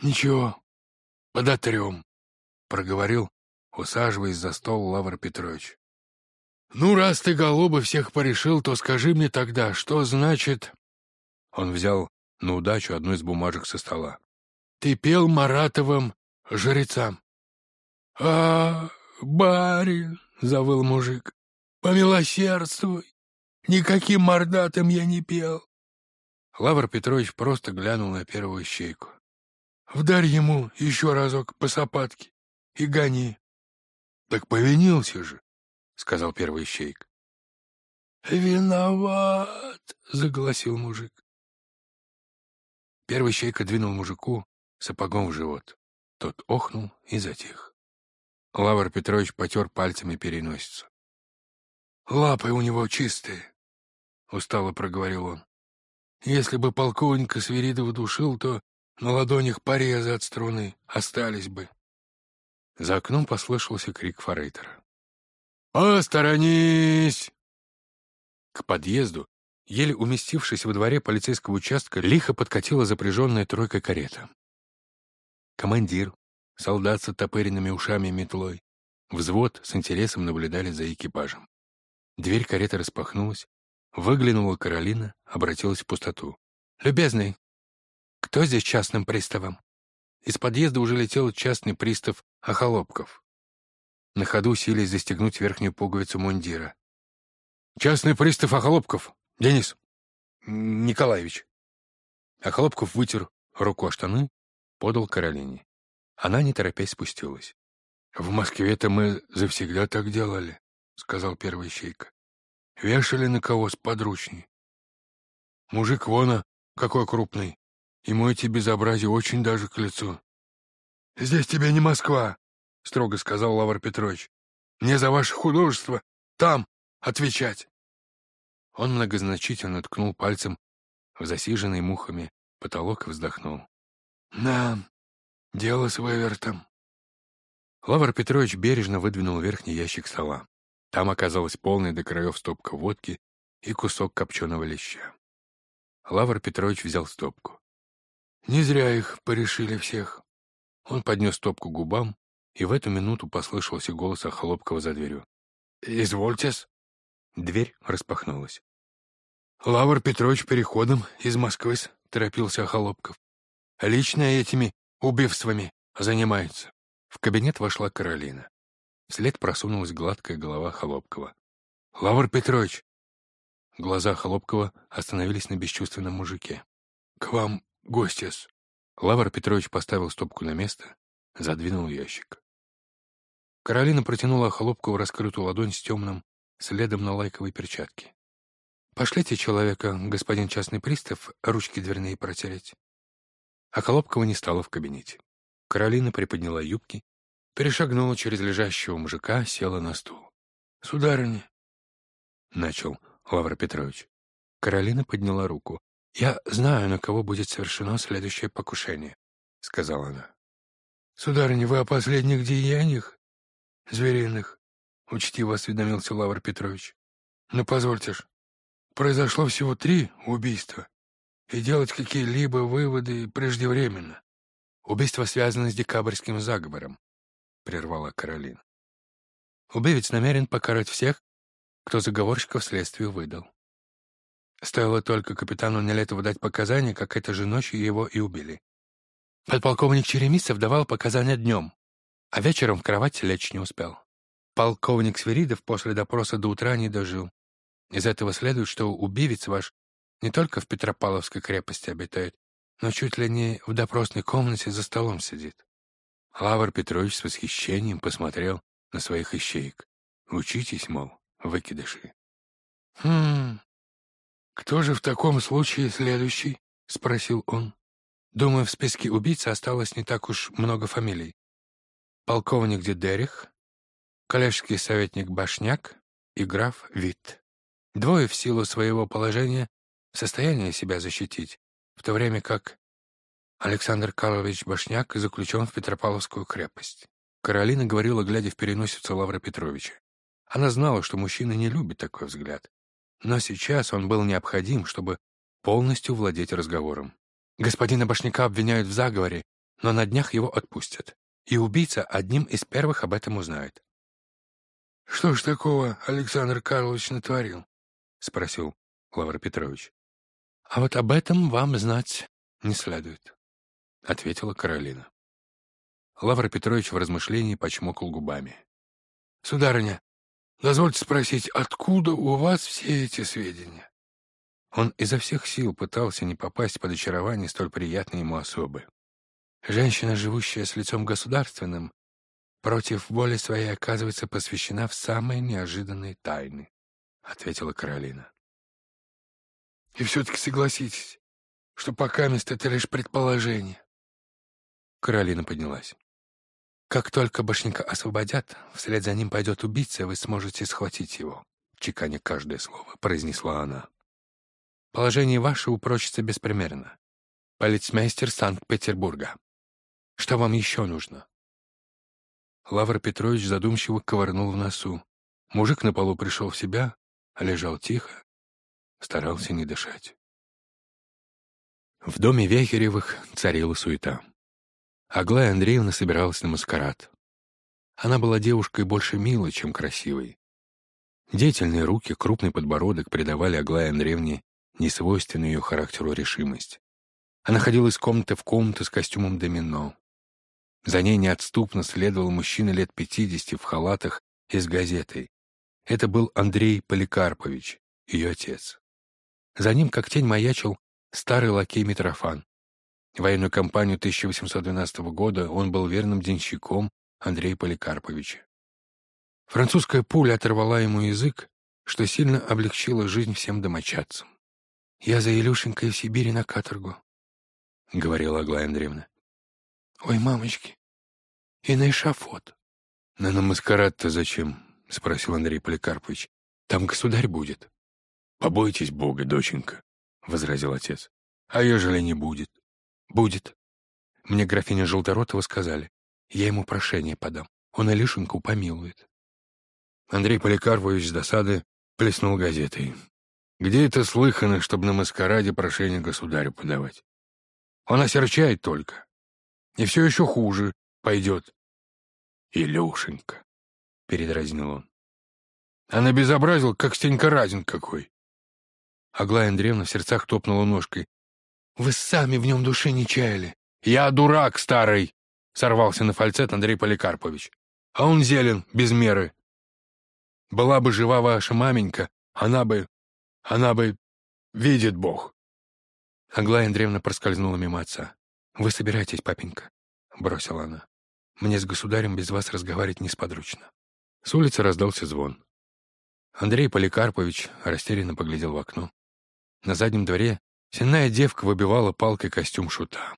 Ничего, подотрем, — проговорил, усаживаясь за стол Лавр Петрович. Ну, раз ты, голубы, всех порешил, то скажи мне тогда, что значит... Он взял на удачу одну из бумажек со стола. Ты пел Маратовым жрецам. — А, барин, — завыл мужик, — помилосердствуй, никаким мордатым я не пел. Лавр Петрович просто глянул на первую щейку. — Вдарь ему еще разок по сапатке и гони. — Так повинился же, — сказал первый щейк. — Виноват, — заголосил мужик. Первый щейка двинул мужику сапогом в живот. Тот охнул и затих. Лавр Петрович потер пальцами переносицу. «Лапы у него чистые», — устало проговорил он. «Если бы полковника Свиридова душил, то на ладонях порезы от струны остались бы». За окном послышался крик форейтера. «Посторонись!» К подъезду, еле уместившись во дворе полицейского участка, лихо подкатила запряженная тройка карета. Командир, солдат с оттопыренными ушами и метлой, взвод с интересом наблюдали за экипажем. Дверь кареты распахнулась, выглянула Каролина, обратилась в пустоту. «Любезный, кто здесь частным приставом?» Из подъезда уже летел частный пристав Охолопков. На ходу сились застегнуть верхнюю пуговицу мундира. «Частный пристав Охолопков! Денис!» «Николаевич!» Охолопков вытер руку о штаны, подал Каролине. Она, не торопясь, спустилась. «В Москве-то мы завсегда так делали», — сказал первый щейка. «Вешали на кого с подручней. Мужик вона какой крупный, ему эти безобразия очень даже к лицу». «Здесь тебе не Москва», — строго сказал Лавр Петрович. «Мне за ваше художество там отвечать». Он многозначительно ткнул пальцем в засиженный мухами потолок и вздохнул. «Да, Дело с Вевертом. Лавр Петрович бережно выдвинул верхний ящик стола. Там оказалась полная до краев стопка водки и кусок копченого леща. Лавр Петрович взял стопку. Не зря их порешили всех. Он поднес стопку к губам, и в эту минуту послышался голос Охолопкова за дверью. «Извольтесь». Дверь распахнулась. «Лавр Петрович переходом из Москвы», — торопился Охолопков. «Лично этими убивствами занимается». В кабинет вошла Каролина. Вслед просунулась гладкая голова Холопкова. «Лавр Петрович!» Глаза Холопкова остановились на бесчувственном мужике. «К вам гостес!» Лавр Петрович поставил стопку на место, задвинул ящик. Каролина протянула Холопкову раскрытую ладонь с темным следом на лайковой перчатке. «Пошлите человека, господин частный пристав, ручки дверные протереть». А Колобкова не стало в кабинете. Каролина приподняла юбки, перешагнула через лежащего мужика, села на стул. — Сударыня, — начал Лавр Петрович. Каролина подняла руку. — Я знаю, на кого будет совершено следующее покушение, — сказала она. — Сударыня, вы о последних деяниях звериных, — учтиво осведомился Лавр Петрович. — Ну, позвольте ж, произошло всего три убийства и делать какие-либо выводы преждевременно. Убийство связано с декабрьским заговором, — прервала Каролина. Убивец намерен покарать всех, кто заговорщиков следствию выдал. Стоило только капитану Нелетову дать показания, как этой же ночью его и убили. Подполковник Черемисов давал показания днем, а вечером в кровать лечь не успел. Полковник Свиридов после допроса до утра не дожил. Из этого следует, что убивец ваш не только в Петропавловской крепости обитает, но чуть ли не в допросной комнате за столом сидит. Лавр Петрович с восхищением посмотрел на своих ищеек. Учитесь, мол, выкидыши. «Хм, кто же в таком случае следующий?» — спросил он. Думаю, в списке убийц осталось не так уж много фамилий. Полковник Дедерих, коллежский советник Башняк и граф Вит. Двое в силу своего положения в состоянии себя защитить, в то время как Александр Карлович Башняк заключен в Петропавловскую крепость. Каролина говорила, глядя в переносицу Лавра Петровича. Она знала, что мужчина не любит такой взгляд. Но сейчас он был необходим, чтобы полностью владеть разговором. Господина Башняка обвиняют в заговоре но на днях его отпустят, и убийца одним из первых об этом узнает. «Что ж такого Александр Карлович натворил?» — спросил Лавр Петрович. «А вот об этом вам знать не следует», — ответила Каролина. Лавр Петрович в размышлении почмокал губами. «Сударыня, дозвольте спросить, откуда у вас все эти сведения?» Он изо всех сил пытался не попасть под очарование столь приятной ему особы. Женщина, живущая с лицом государственным, против воли своей оказывается посвящена в самые неожиданные тайны, — ответила Каролина. И все-таки согласитесь, что пока это лишь предположение. Каролина поднялась. Как только башника освободят, вслед за ним пойдет убийца, вы сможете схватить его, чеканя каждое слово, произнесла она. Положение ваше упрочится беспримерно. Полицмейстер Санкт-Петербурга. Что вам еще нужно? Лавр Петрович задумчиво ковырнул в носу. Мужик на полу пришел в себя, лежал тихо, старался не дышать. В доме Вехеревых царила суета. Аглая Андреевна собиралась на маскарад. Она была девушкой больше милой, чем красивой. Деятельные руки, крупный подбородок придавали Аглае Андреевне несвойственную ее характеру решимость. Она ходила из комнаты в комнату с костюмом домино. За ней неотступно следовал мужчина лет пятидесяти в халатах и с газетой. Это был Андрей Поликарпович, ее отец. За ним, как тень, маячил старый лакей Митрофан. Военную кампанию 1812 года он был верным денщиком Андрея Поликарповича. Французская пуля оторвала ему язык, что сильно облегчило жизнь всем домочадцам. «Я за Илюшенькой в Сибири на каторгу», — говорила Аглая Андреевна. «Ой, мамочки, и на эшафот». «На на маскарад-то зачем?» — спросил Андрей Поликарпович. «Там государь будет». «Побойтесь Бога, доченька», — возразил отец. «А ежели не будет?» «Будет. Мне графиня Желторотова сказали. Я ему прошение подам. Он Илюшеньку помилует». Андрей Поликарпович с досады плеснул газетой. «Где это слыхано, чтобы на маскараде прошение государю подавать? Он осерчает только. И все еще хуже пойдет. Илюшенька, — передразнил он. А набезобразил, как Стенька Разин какой. Аглая Андреевна в сердцах топнула ножкой. «Вы сами в нем души не чаяли». «Я дурак старый!» — сорвался на фальцет Андрей Поликарпович. «А он зелен, без меры. Была бы жива ваша маменька, она бы... она бы... видит Бог». Аглая Андреевна проскользнула мимо отца. «Вы собирайтесь, папенька», — бросила она. «Мне с государем без вас разговаривать несподручно». С улицы раздался звон. Андрей Поликарпович растерянно поглядел в окно. На заднем дворе сенная девка выбивала палкой костюм шута.